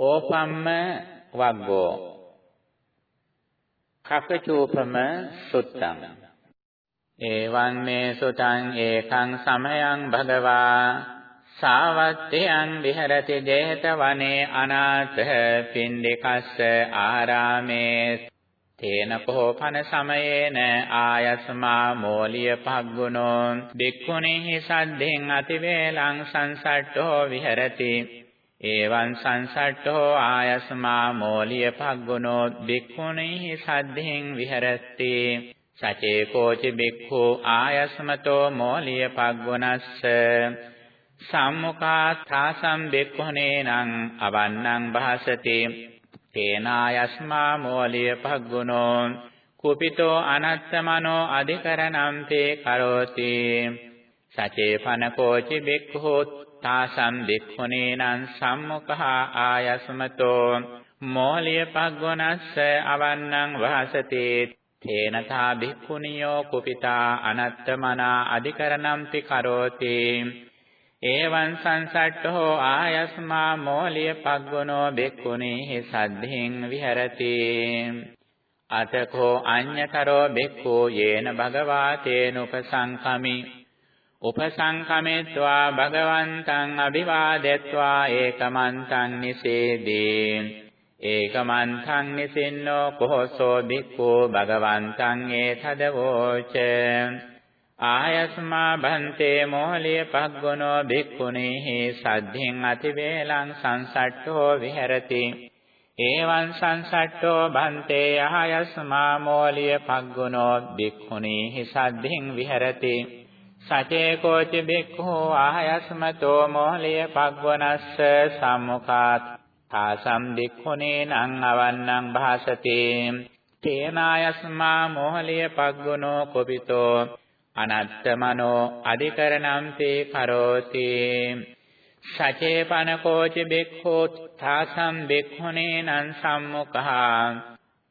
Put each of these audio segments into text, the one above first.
ඕපම්ම වග්ගෝ. කකචූපම සුත්තං එවං මේ සුතං ඒකං සමයං භගවා. සාවත්තයන් විහෙරති 제තවනේ අනාථ පින්ඩිකස්ස ආරාමේ තේන කෝපන සමයේන ආයස්මා මෝලිය පග්ගුණෝ බික්ඛුනේහි සද්දෙන් අතිවේලං සංසට්ඨෝ විහෙරති. එවං සංසට්ඨෝ ආයස්මා මෝලිය පග්ගුණෝ බික්ඛුනේහි සද්දෙන් විහෙරති. සචේ කෝචි බික්ඛු ආයස්මතෝ මෝලිය පග්ගුණස්ස සම්මුඛාථාසම් බික්ඛුනේනං අවන්නං භාසති. තේනායස්මා මෝලිය පග්ගුණෝ කුපිතෝ අනත්තමනෝ අධිකරණම් තේ කරෝති සචේපන කෝචි බික්ඛු තාසම් බික්ඛුනේනං සම්මුඛා ආයස්මතෝ මෝලිය පග්ගුණස්ස අවන්නං භාසති තේනතා බික්ඛුනියෝ කුපිතා අනත්තමනා අධිකරණම්ති කරෝති ඒවං සංසට්ඨෝ ආයස්මා මෝලිය පග්ගුණෝ බික්ඛුනේහි සද්ධින් විහෙරති අතකෝ අඤ්‍යතරෝ බික්ඛු යේන භගවා තේනුපසංකමි උපසංකමෙත්වා භගවන්තං අභිවාදෙත්වා ඒකමන්තං නිසේදී. ඒකමන්තං නිසින්නෝ කොහොසෝ බික්ඛු භගවන්තං ඒතදවෝච ආයස්මා භන්තේ මොහලිය පග්ගුණෝ භික්ඛුනේහි සද්ධින් අතිවේලං සංසට්ඨෝ විහෙරති. ඒවං සංසට්ඨෝ භන්තේ ආයස්මා මොහලිය පග්ගුණෝ භික්ඛුනේහි සද්ධින් විහෙරති. සචේ කෝච භික්ඛෝ ආයස්මතෝ මොහලිය පග්ගුණස්ස සම්මුඛාත්. තාසම් භික්ඛුනේනං අවන්නං භාසති. තේනායස්මා මොහලිය පග්ගුණෝ කොපිතෝ. අනත්තමනෝ අධිකරණම් තේ කරෝති. සචේපන කෝච බෙක්ඛෝ තාසම් බෙක්ඛුනේනං සම්මුඛා.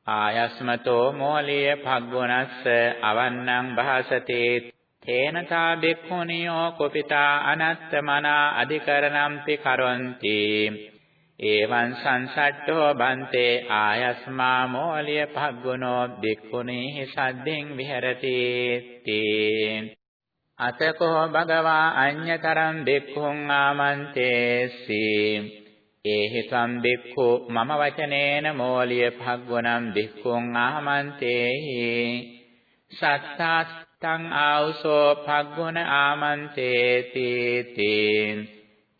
ආයස්මතෝ මෝලිය පග්ගුණස්ස අවන්නං භාසති. තේනතා බෙක්ඛුනියෝ කුපිතා අනත්තමනා අධිකරණම් තේ කරොන්ති. එවං සංසට්ඨෝ බන්තේ ආයස්මා මෝලිය පග්ගුණෝ බික්ඛුනේහි සද්දෙන් විහෙරති තේ අතකෝ භගවා අඤ්‍යතරම් බික්ඛුං ආමන්තේසි. ඒහි තම් බික්ඛු මම වචනේන මෝලිය පග්ගුණම් බික්ඛුං ආමන්තේහි. සත්තාස්තං ආවසෝ පග්ගුණ ආමන්තේති තේ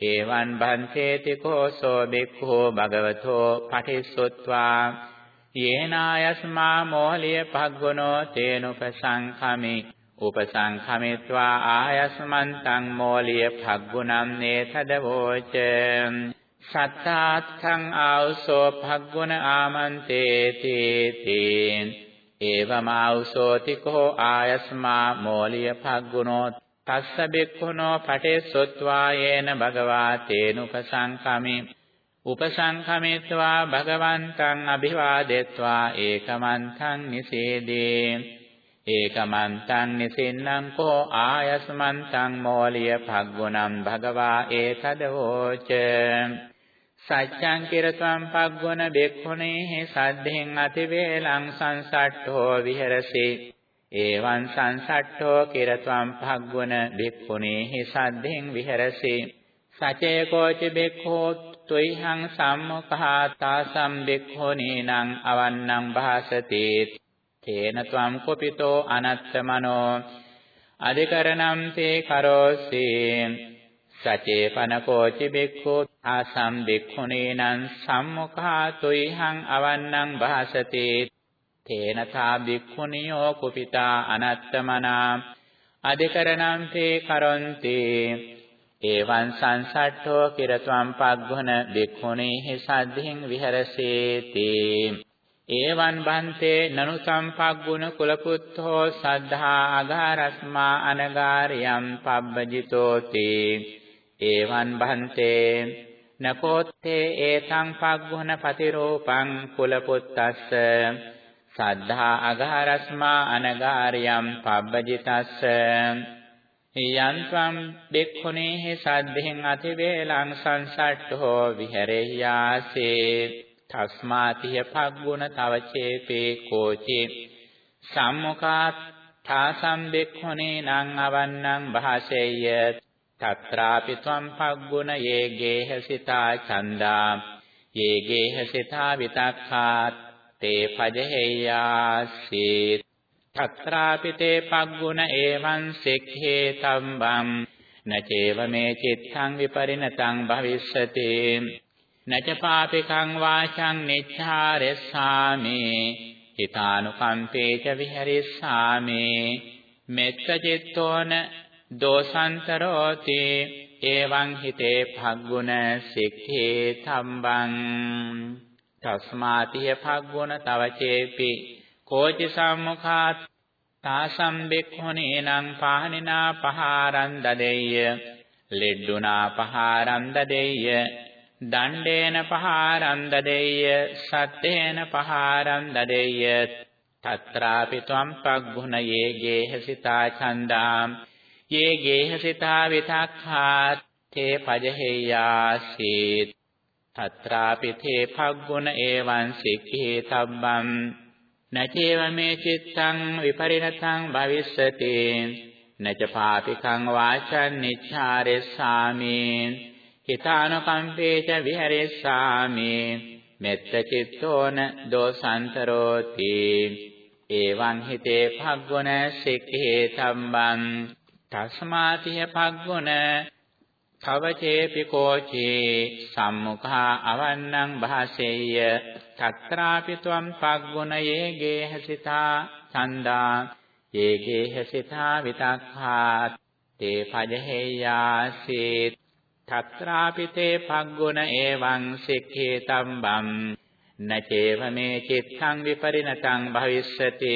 එවං බන්තේති කෝසෝ බික්ඛෝ භගවතෝ පටිසොත්වා. යේනායස්මා මෝහලිය පග්ගුණෝ තේනුපසංඛමි. උපසංඛමිත්වා ආයස්මන්තං මෝලිය පග්ගුණම් නේතදවෝච සත්තාත්තං ආවසෝ පග්ගුණ ආමන්තේති තේන්. ඒවමාවසෝති කෝ ආයස්මා මෝලිය පග්ගුණෝ තස්ස බික්ඛුනෝ පටේසොත්වා යේන භගවා තේනුපසංකමි. උපසංකමිත්වා භගවන්තං අභිවාදෙත්වා ඒකමන්තං නිසේදී. ඒකමන්තං නිසින්නම් කෝ ආයස්මන්තං මෝලිය පග්ගුණම් භගවා ඒතදවෝච සච්ඡං කිරත්වම් පග්ගුණ බෙක්ඛුනේහි සද්ධෙන් අතිවේලං සංසට්ඨෝ විහෙරසේ। ඒවං සංසට්ඨෝ කිරත්වම් භග්ගුණ බික්ඛුනේහි සද්ධෙන් විහෙරසි। සචේ කෝච බික්ඛෝ ත්වයිහං සම්මුඛා තාසම් බික්ඛුනීනං අවන්නං භාසති। තේන ත්වම් කුපිතෝ අනත්තමනෝ අධිකරණම් තේ කරෝසි। සචේ පන කෝච බික්ඛෝ තාසම් බික්ඛුනීනං සම්මුඛා ත්වයිහං අවන්නං භාසති. තේනතා බික්ඛුනියෝ කුපිතා අනත්තමනා. අධිකරණං තේ කරොන්ති. එවං සංසට්ඨෝ කිරත්වම් පග්ඝන බික්ඛුනේහි සද්ධින් විහෙරසේති. එවං බන්තේ නනු සම්පග්ගුණ කුලපුත්තෝ සද්ධා අගාරස්මා අනගාරියම් පබ්බජිතෝති. එවං බන්තේ නකෝත්තේ ඒතං පග්ඝන පතිරෝපං කුලපුත්තස්ස සද්ධා අගහරස්මා අනගාරියම් පබ්බජිතස්ස යන්ත්වම් බෙක්ඛුනේහි සද්දෙන් අතිවේලං සංසට්ඨෝ විහෙරෙය්‍යාසේ තස්මාතිය පග්ගුණ තව චේපේ කෝචි සම්මුඛාත් තාසම් බෙක්ඛුනේ නං අවන්නං භාසෙය්‍ය తత్రాపి త్వం పగ్గుణ ఏ గేహసితా ఛందా? ఏ గేహసితా వితక్ඛాత్ తే පජහෙයාසී తత్రాపి తే పగ్గుణ ఏవం సిක්ඛేతం వం నచేవ మే చిత్తం విపరిణతం భవిష్యతి? නච පාපිකං වාචං නිච්ඡාරෙස්සාමි හිතානුකම්පේච විහෙරිස්සාමි මෙත්ත චිත්තෝන දෝසන්තරෝති එවං හිතේ භග්ගුණ සික්ඛේ තම්බං තස්මාතිය භග්ගුණ තව චේපි කෝචි සම්මුඛාත් තාසම් බෙක්ඛුනේනං පාහනිනා පහාරං දදෙය්‍ය ලෙඩ්ඩුනා පහාරං දදෙය්‍ය දණ්ඩේන පහාරං දදෙය්‍ය සත්තේන පහාරං දදෙය්‍ය తත්‍රාපි ත්වම් පග්ගුණයේ ගේහසිතා ඡන්දාම් යේ ගේහසිතා විතක්ඛාත් තේ පජහෙය්‍යාසීත් తත්‍රාපි තේ පග්ගුණ ඒවං සික්ඛේ තබ්බම් නචේව මේ චිත්තං විපරිණතං භවිස්සති නච පාපිකං වාචං නිච්ඡාරෙස්සාමි හිතානුකම්පේච විහෙරෙස්සාමි මෙත්ත චිත්තෝන දෝසන්තරෝති එවං හිතේ භග්ගුණ සික්ඛේ සම්බන් තස්මාතිය භග්ගුණ කවචේපි කෝචේ සම්මුඛා අවන්නං භාසෙය්‍ය తත්‍රාපි ත්වම් පග්ගුණයේ ගේහසිතා ඡන්දා යේ ගේහසිතා විතක්ඛාත් තේ පජහෙය්‍යාසී తත්‍රාපි තේ පග්ගුණ එවං සික්ඛේ තම්බම් නචේව මේ චිත්තං විපරිණතං භවිස්සති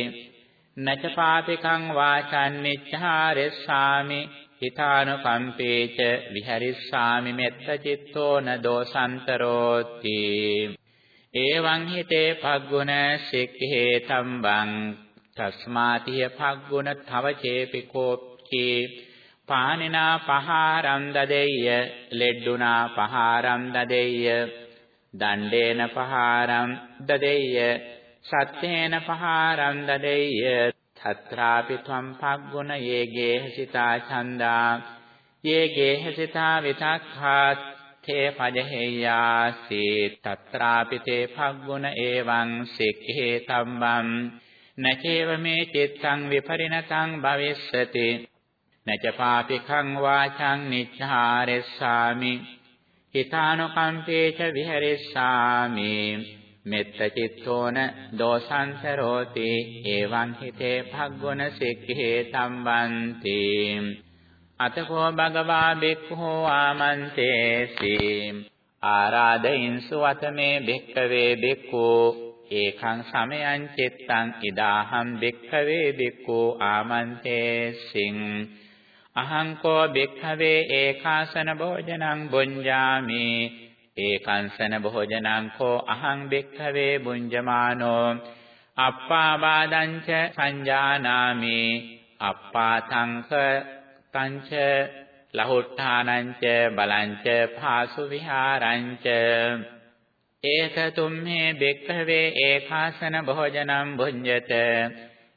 නච පාපිකං වාචන් නිච්ඡාරෙස්සාමි හිතානුකම්පේච විහරිස්සාමි මෙත්ත චිත්තෝ න දෝසන්තරෝති. එවං හිතේ පග්ගුණ සික්ඛේ තම්බං තස්මාතිය පග්ගුණ තව චේපිකෝප්චි පානිනා පහාරම් දදෙය්‍ය ලෙඩ්ඩුනා පහාරම් දදෙය්‍ය දණ්ඩේන පහාරම් දදෙය්‍ය සත්තේන පහාරම් දදෙය්‍ය තත්‍රාපි ත්වම් පග්ගුණ යේගේ හසිතා ඡන්දා යේගේ හසිතා විතක්ඛාත් තේ පජහෙය්‍යාසී තත්‍රාපි තේ පග්ගුණ එවං සික්ඛේ තම්බම් නචේව මේ චිත්තං විපරිණතං භවිස්සති නච පාපිකං වාචං නිච්ඡාරෙස්සාමි හිතානුකම්පේච විහෙරිස්සාමි මෙත්ත චිත්තෝන දෝසංසරෝති එවං හිතේ භග්ගුණ සික්ඛේ සම්බන්ති. අතකෝ භගවා බික්ඛෝ ආමන්තේසි ආරාදයින්සු අතමේ බික්කවේ බික්ඛෝ. ඒකං සමයං චිත්තං ඉදාහං බික්ඛවේ බික්ඛෝ ආමන්තේසින් අහං කෝ බික්ඛවේ ඒකාසන භෝජනං බුඤ්ජාමි. ඒකංසන භෝජනං කෝ අහං බෙක්ඛවේ බුඤ්ජමානෝ අප්පාවාදංච සංජානාමි අප්පාතංක තංච ලහොට්ඨානංච බලංච භාසු විහාරංච ඒතතුම්හේ බෙක්ඛවේ ඒකාසන භෝජනං භුඤ්ජත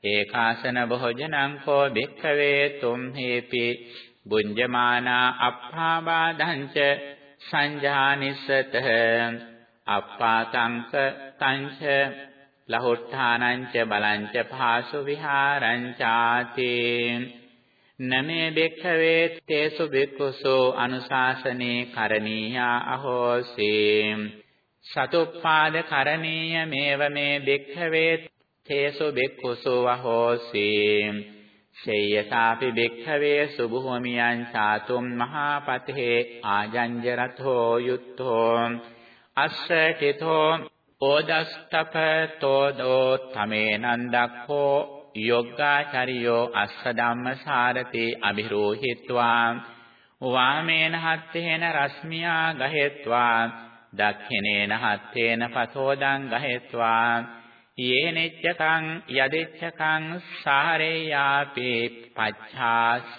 ඒකාසන භෝජනං කෝ බෙක්ඛවේ තුම්හේපි බුඤ්ජමානා අප්පාවාදංච සංජානිස්සත අප්පාතංක තංච ලහොට්ඨානංච බලංච භාසු විහාරංචාති. නමේ බෙක්ඛවේ තේසු බික්ඛුසෝ අනුශාසනේ කරණීයා අහෝසී. සතුප්පාද කරණීය මේව මේ බෙක්ඛවේ තේසු බික්ඛුසෝ අහෝසී. සේයසාපි භික්ඛවේ සුභෝමියං සාතුම් මහපතේ ආජංජරතෝ යුත්තෝ අස්සටිතෝ ඕදස්තපතෝ දෝ තමේනං දක්ඛෝ යොග්ගාචරියෝ අස්ස ධම්ම සාරති අභිරෝහිත්වා වාමේන හත්තේන රශ්මියා ගහෙත්වා දක්ඛිනේන හත්තේන පතෝදං ගහෙත්වා යේනෙච්චකං යදෙච්චකං සාරේයාපි පච්ඡාසාරේයාපි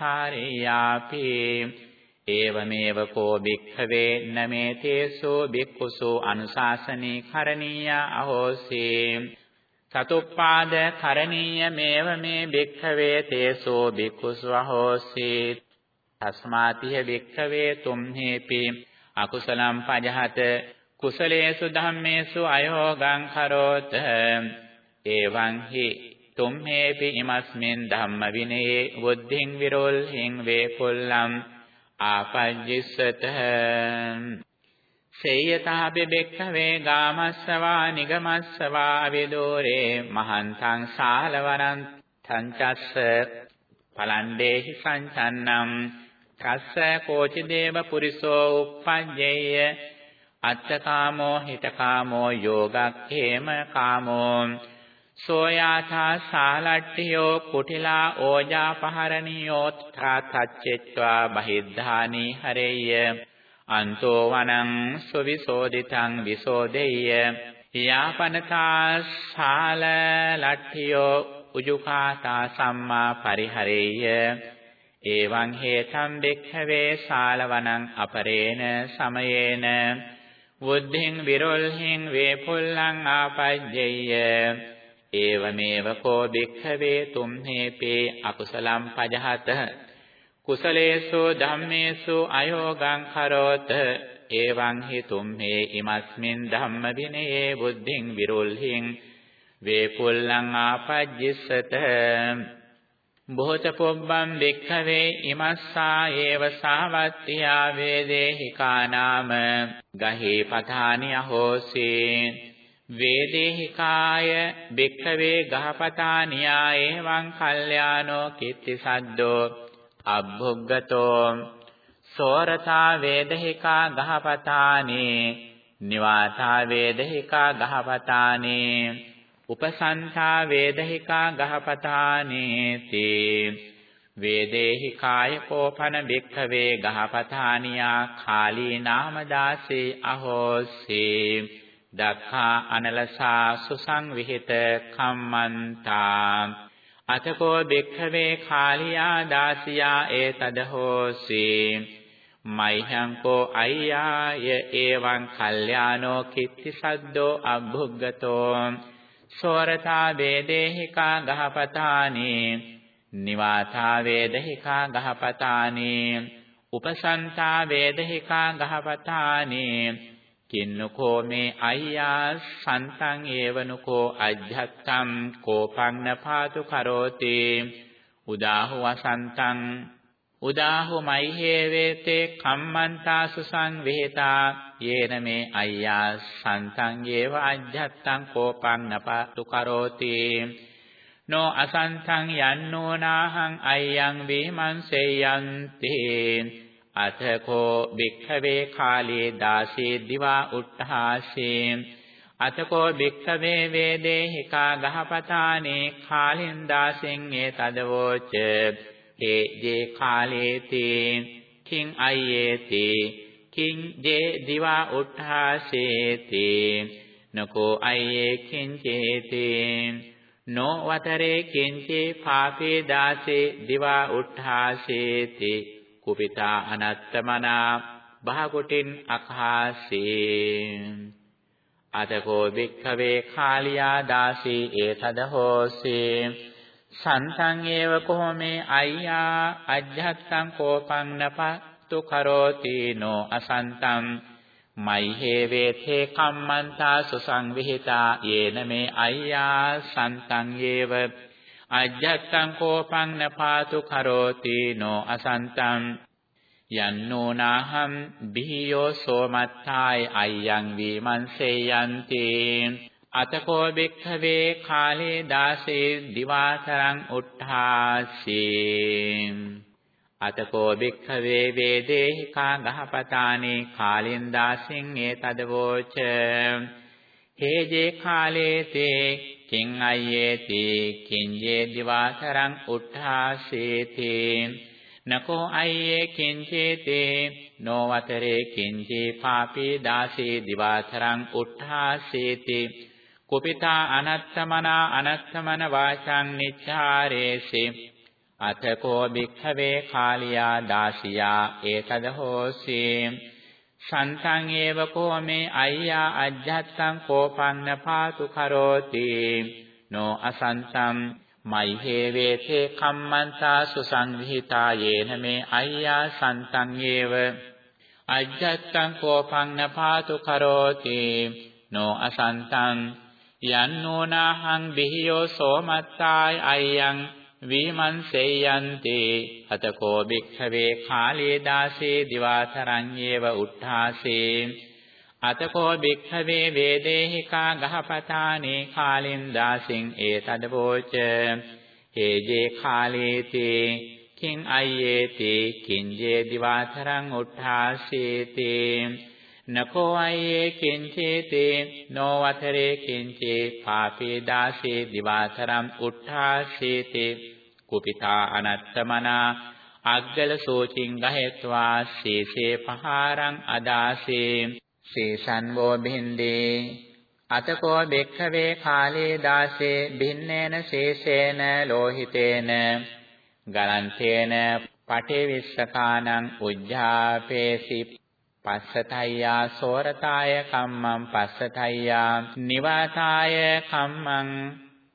ඒවමේව කෝ භික්ඛවේ නමේ තේසෝ භික්ඛුසෝ අනුශාසනේ කරණීය අහෝසී සතුප්පාද කරණීය මේව මේ භික්ඛවේ තේසෝ භික්ඛුසු අහෝසී තස්මාතිය භික්ඛවේ තුම්හේපි අකුසලම් පජහත කුසලේසු ධම්මේසු අයෝගං කරෝත. එවං හි තුම්හේපි ඉමස්මින් ධම්ම විනයේ බුද්ධින් විරෝල් හිං වේපොල්ලම් ආපජ්ජිස්සත. සේයතාපි බෙක්ඛවේ ගාමස්සවා නිගමස්සවා විදෝරේ මහන්තං සාලවරං තංචස්ස පලණ්ඩේහි සංචන්නම් කස්ස කෝචි දේව පුරිසෝ uppajjeyya අත්තකාමෝ හිතකාමෝ යෝගක්ඛේම කාමෝ සෝයාථා සාලට්ඨියෝ කුටිලා ඕජා පහරණියෝ ත්‍රාතච්චෙත්වා බහිද්ධානි හරෙය්‍ය අන්තෝ වනං සුවිසෝදිතං විසෝදෙය්‍ය යාපනතා සාල ලට්ඨියෝ උජුකාතා සම්මා පරිහරෙය්‍ය එවං හේතම් බික්ඛවේ ශාලවනං අපරේන සමයේන බුද්ධින් විරොල්හින් වේපුල්ලං ආපජ්ජෙය්‍ය ඒවමේව කෝ බික්ඛවේ තුම්හේපේ අකුසලම් පජහත। කුසලේසු ධම්මේසු අයෝගං කරෝත। එවං හි තුම්හේ ඉමස්මින් ධම්ම විනයේ බුද්ධින් විරොල්හින්। වේපුල්ලං ආපජ්ජිස්සත। බොහෝත පොබ්බම් වික්ඛවේ ඉමස්සා ඒව සාවත්තියා වේදේහිකානාම ගහේ පතානි අහෝසී වේදේහිකාය වික්ඛවේ ගහපතානියා එවං කල්යාණෝ කිත්ති සද්දෝ අබ්බුග්ගතෝ සෝරතා වේදහිකා ගහපතානි නිවාසා වේදහිකා ගහපතානි උපසන්තා වේදහිකා ගහපතානේති. වේදේහි කායකෝපන බික්ඛවේ ගහපතානියා කාලී නාමදාසේ අහෝසේ. දක්ඛා අනලසා සුසංවිහිත කම්මන්තා. අතකෝ බික්ඛවේ කාලියා දාසියා ඒතද හෝසේ මයිහංකෝ අය්යාය එවං කල්යාණෝ කිත්ති සද්දෝ අබ්බුග්ගතෝ සෝරතා වේදේහිකා ගහපතානි නිවාතා වේදහිකා ගහපතානි උපසන්තා වේදහිකා ගහපතානි කින්නකෝ මේ අය්‍යා සන්තං ඒවනුකෝ අජ්ජත්තම් කෝපං පාතු කරෝති. උදාහු වසන්තං උදාහු මයිහේ වේතේ කම්මන්තාසු සංවේතා යේන මේ අය්‍යා සන්තං ඒව අජ්ජත්තං කෝපං නපතු කරෝති නෝ අසන්තං යන්නෝ නාහං අය්‍යං වේමංසෙයන්ති අතකෝ භික්ඛවේ කාලේ දාසේ දිවා උට්ඨාසේ. අතකෝ භික්ඛවේ වේදේහිකා ගහපතානේ කාලින් දාසෙන් ඒ තදවෝච. ඒ ජේ කාලේති කිං අයේති කිං ජේ දිවා උත්ථාසේති නකෝ අයේ කිංචේති නෝ වතරේ කිංචේ පාපේ දාසේ දිවා උත්ථාසේති කුපිතා අනත්තමනා බහකොටින් අඛාසේ අතකෝ වික්ඛවේ කාලියා දාසී ඒතද හෝසේ. සන්තං ඒව කොහොමේ අයියා අජ්ජත්තං කෝපං නපත්තු කරෝති නෝ අසන්තං මයිහේ වේතේ කම්මන්තා සුසංවිහිතා යේන මේ අයියා සන්තං ඒව අජ්ජත්තං කෝපං නපාතු කරෝති නෝ අසන්තං යන්නෝ නාහම් බිහියෝ සෝමත්තාය අයං වීමන්සේ යන්ති අතකෝ බික්ඛවේ කාලේ දාසේ දිවාතරං උට්ඨාසී. අතකෝ බික්ඛවේ වේදේහි කා ගහපතානේ කාලෙන් දාසින් ඒ තදවෝච හේජේ කාලේතේ කිං අයේති කිංජේ දිවාතරං උට්ඨාසීති. නකෝ අයේ කිංචේතේ නොවතරේ කිංචේ පාපේ දාසේ දිවාතරං උට්ඨාසීති. කුපිතා අනත්තමනා අනත්තමන වාචං නිච්ඡාරේසි. අතකෝ භික්ඛවේ කාලියා දාසියා ඒතද හෝසි. සන්තං ඒව කෝ මේ අය්‍යා අජ්ජත්තං කෝපන්න පාතු කරෝති. නෝ අසන්තම් මයිහේ වේතේ කම්මන්තා සුසංවිහිතා යේන මේ අය්‍යා සන්තං ඒව. අජ්ජත්තං කෝපන්න පාතු කරෝති. නෝ අසන්තං යන්නෝනාහං බිහියෝ සෝමත්තාය අයං විමන්සෙයන්තේ අතකෝ භික්ඛවේ කාලේ දාසේ දිවාතරං ඒව උත්ථාසේ අතකෝ භික්ඛවේ වේදේහිකා ගහපතානේ කාලෙන් දාසින් ඒතදවෝච හේජේ කාලේතේ කිං අයේති කිංජේ දිවාතරං උත්ථාසේතේ නකෝ අයේ කිංචේතේ නොවතරේ කිංචේ පාපේ දාසේ දිවාතරම් උත්ථාසේතේ කුපිතා අනත්තමනා අග්ගල සෝචින් ගහෙත්වා සීසේ පහාරං අදාසේ. සීසන් වෝ බින්දේ අතකෝ බෙක්ඛවේ කාලේ දාසේ භින්නේන ශේෂේන ලෝහිතේන. ගලන්තේන පටේ විස්සකානං උජ්ජාපේසි පස්සතයියා සෝරතාය කම්මං පස්සතයියා නිවාසාය කම්මං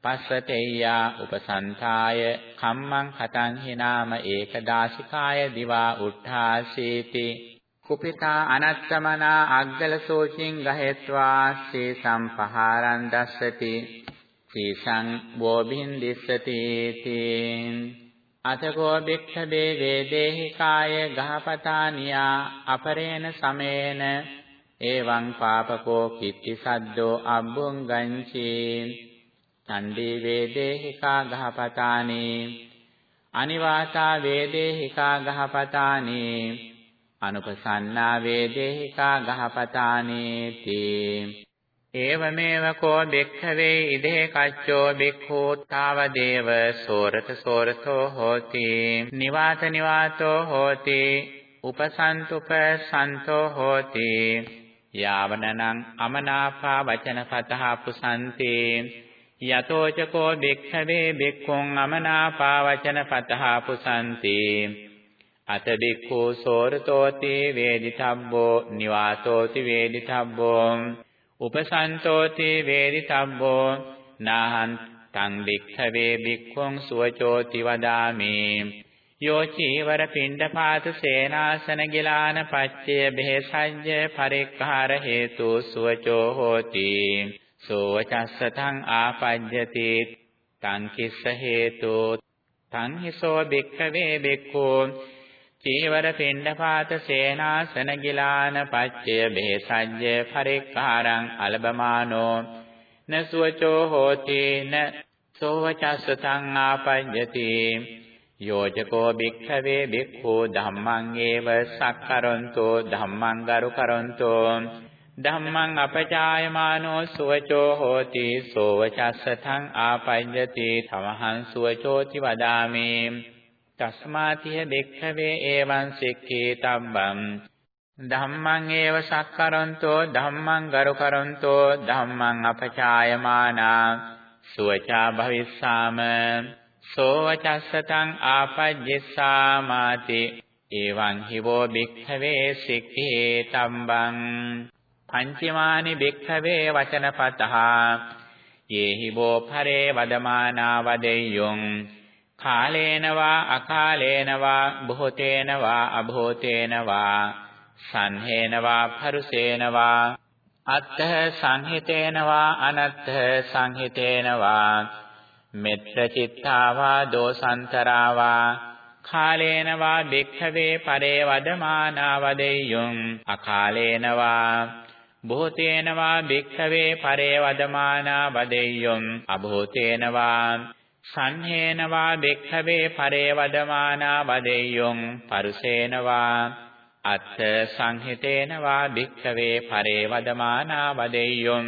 පස්සතේයා උපසන්තාය කම්මං කතං හිනාම ඒකදාසිකාය දිවා උට්ඨාසීති කුපිතා අනත්තමනා අග්ගල සෝචින් ගහෙත්වා සීසම් පහාරං දස්සති සීසං වෝබින් දිස්සති තේ අතකෝ භික්ඛවේ වේදේහි කාය ගහපතානියා අපරේණ සමේන එවං පාපකෝ කිත්ති සද්දෝ අබ්බුං ගංචි චණ්ඩී වේදේහිකා ගහපතානි අනිවාසා වේදේහිකා ගහපතානි අනුපසන්නා වේදේහිකා ගහපතානි තී ඒවමේව කෝ භික්ඛවේ ඉදේ කච්චෝ භික්ඛූතාව දේව සෝරත සෝරතෝ හෝති නිවාත නිවාතෝ හෝති උපසන්තුප සන්තෝ හෝති යාවනනං අමනාපා වචනපතහ පුසන්ති යතෝචකෝ භික්ඛවේ භික්ඛුං අමනාපා වචනපතහ පුසන්ති අත භික්ඛූ සෝරතෝති වේදිතබ්බෝ නිවාතෝති වේදිතබ්බෝ උපසන්තෝති වේදිතබ්බෝ නාහං තං භික්ඛවේ භික්ඛුං සුවචෝති වදාමි. යෝ චීවර පිණ්ඩපාත සේනාසන ගිලාන පච්චය බෙහෙසඤ්ඤ පරික්ඛාර හේතු සුවචෝ හෝති. සෝවචස්සතං ආපජ්ජති තං කිස්ස හේතු තං හිසෝ භික්ඛවේ භික්ඛෝ චීවර පිණ්ඩපාත සේනාසන ගිලාන පච්චය බෙහෙසජ්ජ පරික්ඛාරං අලබමානෝ. නසුවචෝ හෝති න සෝවචස්සතං ආපඤ්ඤති යෝජකෝ භික්ඛවේ භික්ඛු ධම්මං ඒව සක්කරොන්තෝ ධම්මං ගරු කරොන්තෝ. ධම්මං අපචායමානෝ සුවචෝ හෝති සෝවචස්සතං ආපඤ්ඤති තමහං සුවචෝති වදාමි. තස්මාතිය බෙක්ඛවේ එවං සික්ඛේ තබ්බං ධම්මං ඒව සක්කරන්තෝ ධම්මං ගරු කරන්තෝ ධම්මං අපචායමානා. සුවචා භවිස්සාම. සෝවචස්සතං ආපජ්ජස්සාමාති. එවං හිවෝ බික්ඛවේ සික්ඛේ තම්බං පංචමානි බික්ඛවේ වචනපතහ. යේහි බෝ පරේ වදමානා වදෙය්‍යොං. කාලේන වා අකාලේන වා බොහෝතේන වා අබෝතේන වා සංහේන වා පරුසේන වා අත්ථ සංහිතේන වා අනත්ථ සංහිතේන වා මෙත්‍ර චිත්තා වා දෝසන්තරා වා කාලේන වා භික්ඛවේ පරේ වදමානා වදෙය්‍යුම් අකාලේන වා බොහෝතේන වා භික්ඛවේ පරේ වදමානා වදෙය්‍යුම් අබෝතේන වා සංහේනවා බෙක්ඛවේ පරේ වදමානා වදෙය්‍යොං පරුසේනවා අත්ථ සංහිතේනවා බික්ඛවේ පරේ වදමානා වදෙය්‍යොං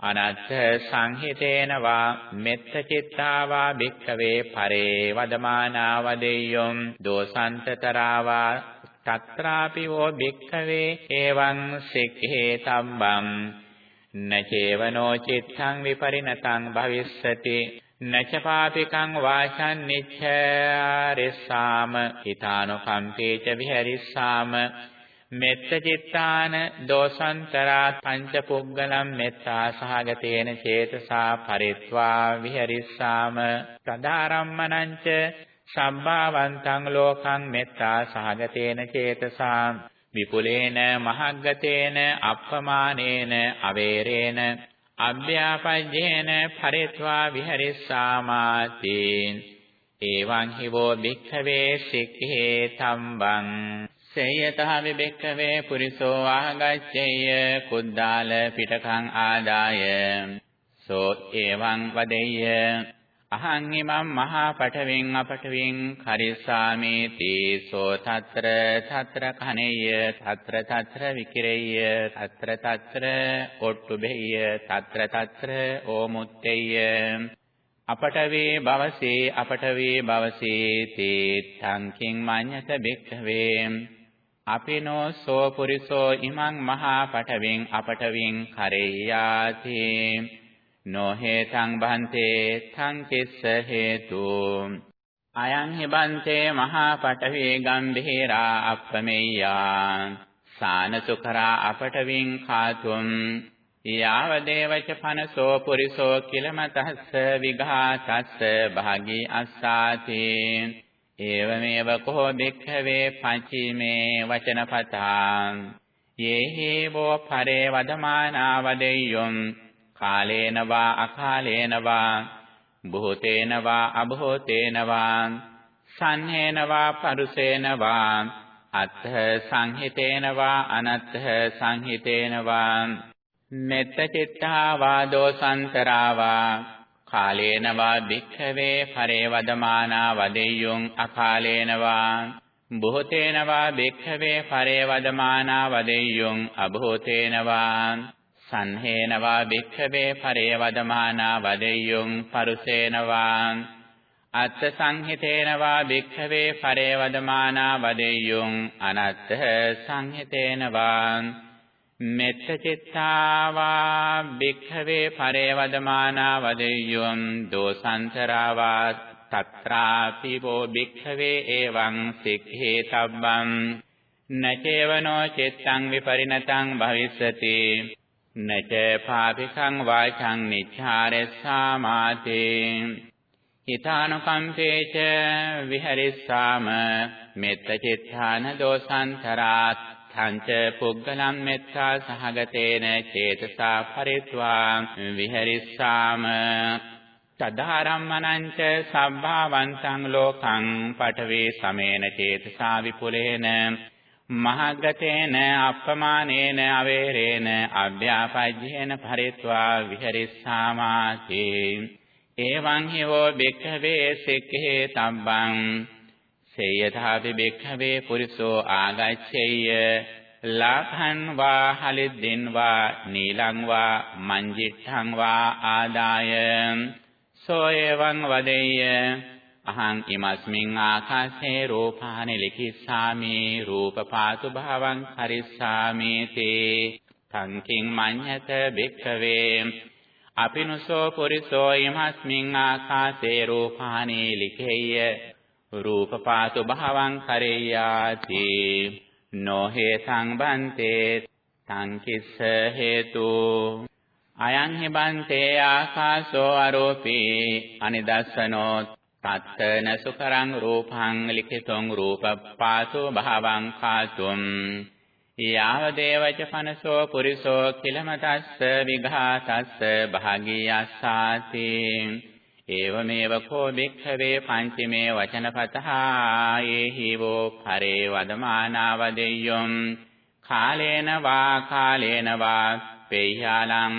අනත්ථ සංහිතේනවා මෙත්ත චිත්තාවා බික්ඛවේ පරේ වදමානා වදෙය්‍යොං දෝසන්තතරාවා තත්‍රාපි වෝ බික්ඛවේ එවං සික්ඛේ තම්බං නචේවනෝ චිත්තං විපරිණතං භවිස්සති නච පාපිකං වාචං නිච්ඡාරිස්සාම හිතානුකම්පේච විහෙරිස්සාම මෙත්ත චිත්තාන දෝසන්තරා පංච පුග්ගලම් මෙත්තා සහගතේන චේතසා පරිත්වා විහෙරිස්සාම. සදාරම්මනංච සම්භාවන්තං ලෝකං මෙත්තා සහගතේන චේතසා විපුලේන මහග්ගතේන අප්පමානේන අවේරේන. අභ්‍යාපජ්ජේන පරිත්වා විහරිස්සාමාති එවං හිවෝ භික්ඛවේ සික්ඛේ තම්බං. සේයතහ විබෙක්ඛවේ පුරිසෝ ආගච්ඡේය කුද්දාල පිටකං ආදාය. සෝ එවං වදෙය්‍ය. අහං ඉමං මහා පඨවෙන් අපඨවෙන් කරිස්සාමේ තේසෝ తත්‍ර తත්‍ර කණේය తත්‍ර తත්‍ර විකිරේය తත්‍ර తත්‍ර ඔට්ටු බෙය తත්‍ර తත්‍ර ඕමුත්තේය අපඨවේ භවසේ අපඨවේ භවසේ තේත්තං කිං මඤ්ඤත බික්ඛවේ අපිනෝ සෝ පුරිසෝ ඉමං මහා පඨවෙන් අපඨවෙන් කරෙය්‍යාතේ නොහේතං බන්තේ තං කිස්ස හේතු। අයං හිබන්තේ මහා පඨවේ ගම්භීරා අප්පමෙය්‍යා සානසුකරා අපටවින් කාතුම්। යාව දේවච පනසෝ පුරිසෝ කිලමතස්ස විඝාතස්ස භාගී අස්සාති। ඒවමේව කෝ භික්ඛවේ පංචීමේ වචනපතා। යේහි වෝ පරේ වදමානා වදෙය්‍යොම්। කාලේන වා අකාලේන වා බොහෝතේන වා අබොහෝතේන වා සංහේන වා පරුසේන වා අත්ථ සංහිතේන වා අනත්ථ සංහිතේන වා මෙත්ත චිත්තා වාදෝ සන්තරා වා කාලේන වා භික්ඛවේ පරේ වදමානා වදෙය්‍යුං අකාලේන වා බොහෝතේන වා භික්ඛවේ පරේ වදමානා වදෙය්‍යුං අබොහෝතේන වා සංහේනවා භික්ඛවේ පරේ වදමානා වදෙය්‍යුං පරුසේනවා අත්ථ සංහිතේනවා භික්ඛවේ පරේ වදමානා වදෙය්‍යුං අනත්ථ සංහිතේනවා මෙත්ත චිත්තාවා භික්ඛවේ පරේ වදමානා වදෙය්‍යුං දෝසන්තරාවා තත්‍රාපි වෝ භික්ඛවේ එවං සික්ඛේ තබ්බං නචේවනෝ චිත්තං විපරිණතං භවිස්සති නච පාපිකං වාචං නිච්ඡාරෙස්සාමාතේ හිතානුකම්පේච විහරිස්සාම මෙත්ත චිත්තාන දෝසන්තරාත් තංච පුග්ගලම් මෙත්තා සහගතේන චේතසා පරිත්වා විහරිස්සාම තදාරම්මනංච සබ්භාවන්තං ලෝකං පඨවේ සමේන චේතසා විපුලේන මහගතේන අප්පමානේන අවේරේන අභ්‍යාපජ්ජේන පරිත්වා විහෙරිස්සාමාති. එවං හිවෝ බික්ඛවේ සික්ඛේ තබ්බං. සේයථාපි බික්ඛවේ පුරිසෝ ආගච්ඡේය. ලාභං වා හලිද්දින් වා නීලං වා මංජිත්තං වා ආදාය. සෝ එවං වදෙය්‍ය අහං ඉමස්මින් ආකාශේ රූපානි ලිඛිස්සාමි රූපපාතු භවං හරිස්සාමි තේ. සංකින් මඤ්ඤත බික්ඛවේ අපිනුසෝ පුරිසෝ ඉමස්මින් ආකාශේ රූපානි ලිඛේය රූපපාතු භවං කරෙය්‍යාති නොහේ සංබන්තේ සංකිස්ස හේතු. අයං හිබන්තේ ආකාශෝ අරෝපී අනිදස්සනෝ තත්තන සුකරං රූපං ලිඛිතං රූපපාසෝ භවං කාතුම්. යාව දේවච පනසෝ පුරිසෝ කිලමතස්ස විඝාතස්ස භාගියස්සාති. ඒවමේව කෝ භික්ඛවේ පංචමේ වචනපතහ යේහි වෝ පරේ වදමානා වදෙය්‍යොම් කාලේන වා කාලේන වා පේයාලං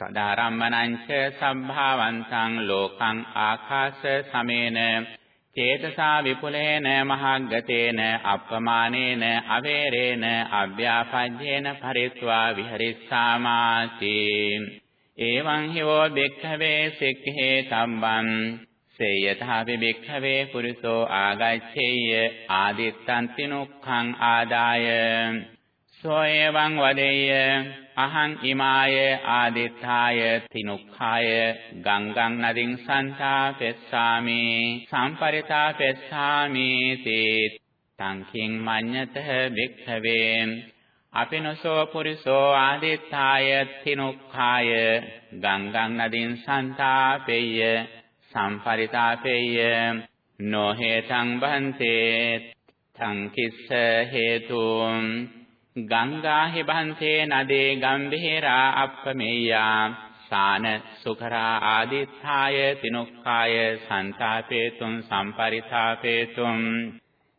තදාරම්මනංච සම්භාවන්තං ලෝකං ආකාශ සමේන චේතසා විපුලේන මහග්ගතේන අප්පමානේන අවේරේන අභ්‍යාපජ්ජේන පරිත්වා විහරිස්සාමාති එවං හිවෝ බික්ඛවේ සික්ඛේ සම්බන් සේයථාපි බික්ඛවේ පුරිසෝ ආගච්ඡේය ආදිත්තන්ති නුක්ඛං ආදාය සෝ එවං වදෙය්‍ය අහං ඉමාය ආදිත්තාය තිනුක්ඛාය ගංගං නදින් සන්තාපෙස්සාමි සම්පරිතාපෙස්සාමි තේ තංකින් මඤ්ඤත භික්ඛවේ අපිනසෝ පුරිසෝ ආදිත්තාය තිනුක්ඛාය ගංගං නදින් සන්තාපෙය්‍ය සම්පරිතාපෙය්‍ය නොහෙතං බන්තේ තං කිස්ස හේතුම් ගංගා හිබන්තේ නදේ ගම්භීරා අප්පමෙය්‍යා සාන සුඛරා ආදිත්තාය තිනුක්ඛාය සන්තාපේතුම් සම්පරිතාපේතුම්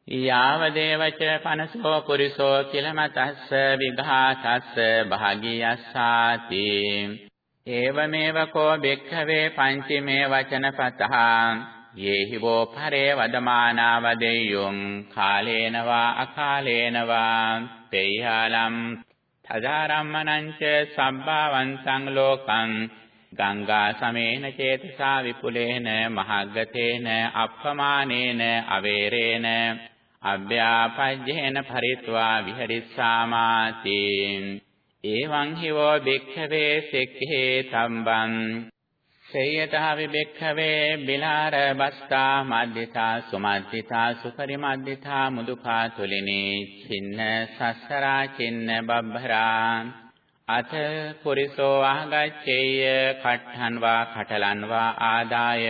යාව දේවච පනසෝ පුරිසෝ කිලමතස්ස විඝාතස්ස භාගියස්සාති ඒවමේව කෝ බෙක්ඛවේ පංචමේ වචනපතහ යේහි වෝ පරේ වදමානා වදෙය්‍යුං කාලේන වා අකාලේන වා පේයාලම් තදාරම්මනං ච සබ්බාවන්තං ලෝකං ගංගා සමේන චේතසා විපුලේන මහග්ගතේන අප්පමානේන අවේරේන අභ්‍යාපජ්ජේන පරිත්වා විහෙරිස්සාමාති. එවං හිවෝ භික්ඛවේ සෙක්ඛේ තම්බං සේයතහ විබෙක්ඛවේ බිලාර බස්තා මද්දිතා සුමද්දිතා සුපරිමද්දිතා මුදුකා තුලිනේ චින්න සස්සරා චින්න බබ්බරා අත පුරිසෝ අහගච්ඡේය කට්ඨන් වා කටලන් වා ආදාය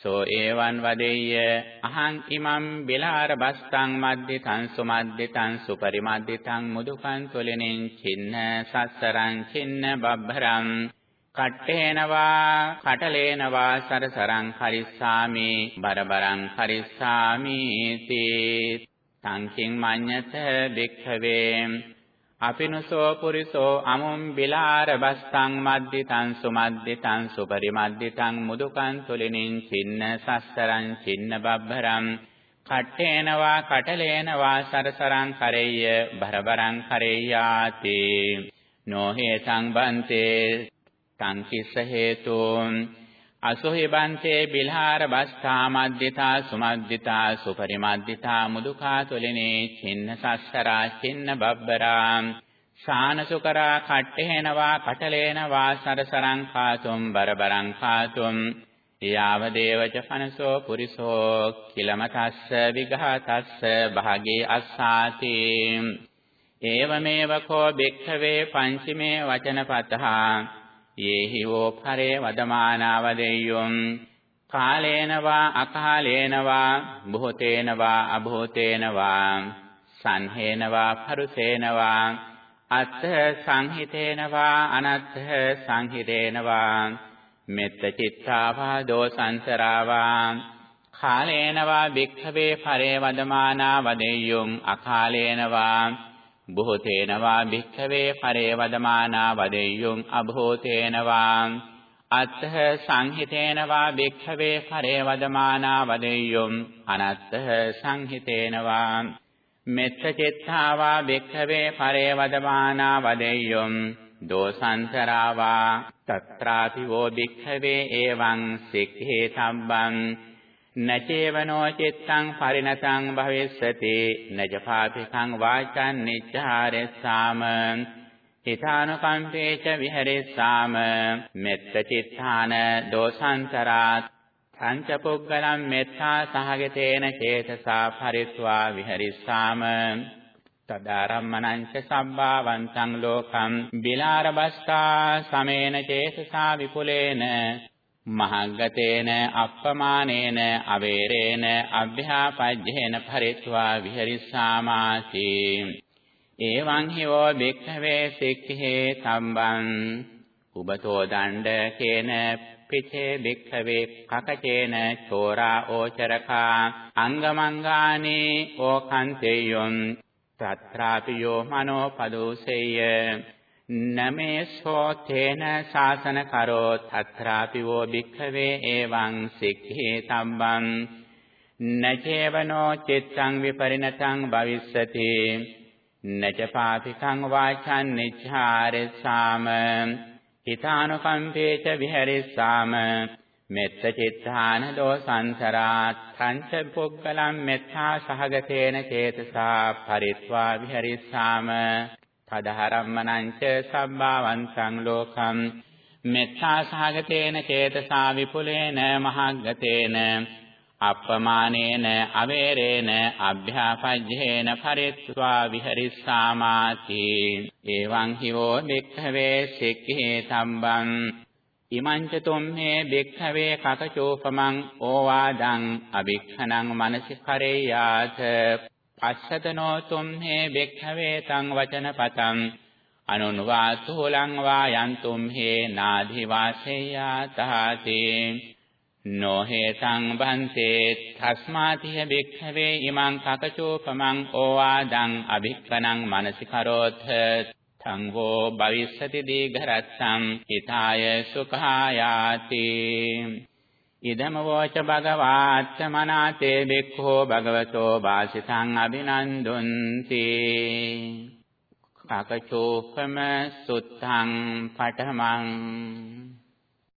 සෝ ඒවන් වදෙය්‍ය අහං ඉමම් බිලාර බස්තං මද්දිතං සුමද්දිතං සුපරිමද්දිතං මුදුකං තුලිනින් චින්න සස්සරං චින්න බබ්බරං කට්ඨේනවා කටලේනවා සරසරං කරිස්සාමි බරබරං කරිස්සාමි තී. සංකින් මඤ්ඤත වික්ඛවේ අපිනුසෝ පුරිසෝ අමුම් බිලාර බස්තං මද්දිතං සුමද්දිතං සුපරිමද්දිතං මුදුකං තුලිනින් චින්න සස්සරං චින්න බබ්බරං. කට්ඨේනවා කටලේනවා සරසරං කරෙය්‍ය බරබරං කරෙය්‍යාති. නොහේ සංබන්තේ සංකිස්ස හේතුන් අසොහි බන්තේ බිල්හාර බස්ථා මද්දිතා සුමද්දිතා සුපරිමද්දිතා මුදුකා තුලිනේ චින්න සස්සරා චින්න බබ්බරා. සානසුකරා කට්ඨේනවා කටලේනවා සරසරං කාතුම් බරබරං කාතුම්. යාව දේවච පනසෝ පුරිසෝ කිලමතස්ස විඝාතස්ස භාගේ අස්සාති. ඒවමේව කෝ භික්ඛවේ පංචමේ වචනපතහා යේහි වෝ පරේ වදමානාව දෙය්‍යොම් කාලේන වා අකාලේන වා බොහෝතේන වා අබොහෝතේන වා සංහේන වා පරුසේන වා අත්ථ සංහිතේන වා අනත්ථ සංහිතේන වා මෙත්ත චිත්තාවා දෝසංසරාවා කාලේන වා භික්ඛවේ පරේ වදමානා වදෙය්‍යොම් අකාලේන වා බොහෝතේනවා භික්ඛවේ පරේවදමානා වදෙය්‍යුං අභෝතේනවා අත්ථ සංහිතේනවා භික්ඛවේ පරේවදමානා වදෙය්‍යුං අනත්ථ සංහිතේනවා මෙත්ත චිත්තාවා භික්ඛවේ පරේවදමානා වදෙය්‍යුං දෝසන්තරාවා තත්‍රාපි වෝ භික්ඛවේ එවං සික්ඛේ සම්බං නචේවනෝ චිත්තං පරිණතං භවිස්සති නජපාපිකං වාචං නිච්ඡාරෙස්සාම හිතානුකම්පේච විහෙරෙස්සාම මෙත්ත චිත්තාන දෝසංතරාත් සංච පුග්ගලම් මෙත්තා සහගතේන චේතසා පරිත්වා විහෙරිස්සාම තදාරම්මනංච සම්භාවන්තං ලෝකම් බිලාරබස්තා සමේන චේතසා විපුලේන මහග්ගතේන අප්පමානේන අවේරේන අභ්‍යාපජ්ජේන පරිත්වා විහෙරිස්සාමාති එවං හිවෝ භික්ඛවේ සික්ඛේ සම්බං උබතෝ දණ්ඩ කේන පිචේ භික්ඛවේ කකචේන චෝරා ඕචරකා. අංගමංගානේ ඕකන්තේයොන්. තත්‍රාපියෝ මනෝ පදෝසෙය්‍ය නමේසෝ තේන ශාසන කරෝ තත්‍රාපි වෝ භික්ඛවේ එවං සික්ඛේ සම්බං නචේවනෝ චිත්තං විපරිණතං භවිස්සති නච පාපිකං වාචං නිච්ඡාරෙස්සාම හිතානුකම්පේච විහෙරිස්සාම මෙත්ත චිත්තාන දෝසංසරා සංච පුග්ගලම් මෙත්තා සහගතේන චේතසා පරිත්වා විහෙරිස්සාම පදහරම්මනං ච සබ්බාවන්තං ලෝකම් මෙත්තා සහගතේන චේතසා විපුලේන මහග්ගතේන. අප්පමානේන අවේරේන අභ්‍යාපජ්ජේන පරිත්වා විහරිස්සාමාති. එවං හිවෝ භික්ඛවේ සික්ඛේ සම්බං ඉමංච තුම්හේ භික්ඛවේ කකචෝපමං ඕවාදං. අභික්ඛනං මනසිකරේයාත පස්සතනෝ තුම්හේ භික්ඛවේ තං වචනපතං අනුන්වාතුලං වායන්තුම් හේ නාධි වාසේයාතාති නොහේතං බන්තේ තස්මාතිය භික්ඛවේ ඉමං කකචෝපමං ඕවාදං අභික්ඛනං මනසිකරෝත් තං වෝ භවිස්සති දීඝරත්තං හිතාය සුඛායාති ඉදම වෝච භගවාත්ත මනාතේ භික්ඛෝ භගවතෝ වාසිතං අභිනන්දුන්ති කකචෝපම සුත්තං පඨමං